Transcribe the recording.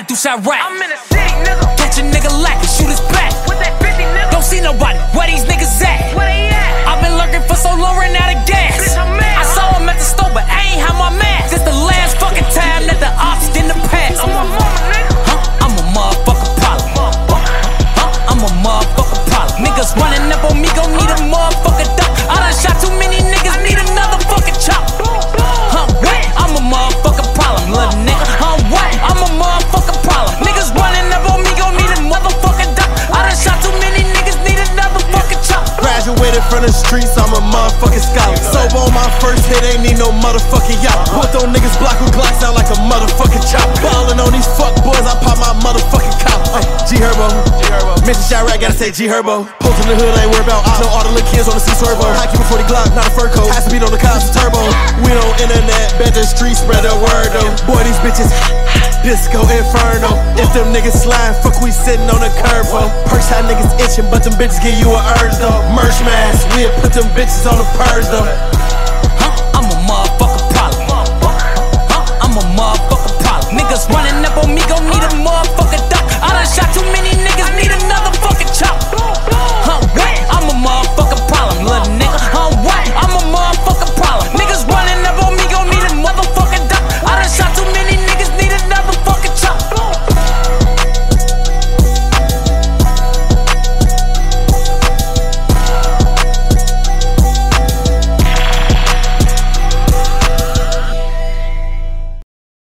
Riding through Chiraq. I'm in the city, nigga. Catch a nigga lacking, shoot his back. With that 50, nigga. Don't see nobody, where these from the streets, I'm a motherfucking scholar. Sober on my first hit, ain't need no motherfucking yacht. Put those niggas block with Glocks out like a motherfucking chop. Ballin' on these fuck boys, I pop my motherfucking cop. Uh, G Herbo, Mention gotta say G Herbo. Post in the hood, ain't worried about. Know all the little kids on the C Swervo. High keep 40 Glock, not a fur coat. Has to beat on the cops, turbo. We on internet, bet the street spread the word though. Boy, these bitches. Disco Inferno. If them niggas slime, fuck we sitting on the curb, bro. Perks how niggas itching, but them bitches give you a urge though. Merch mask, we'll put them bitches on the purge though.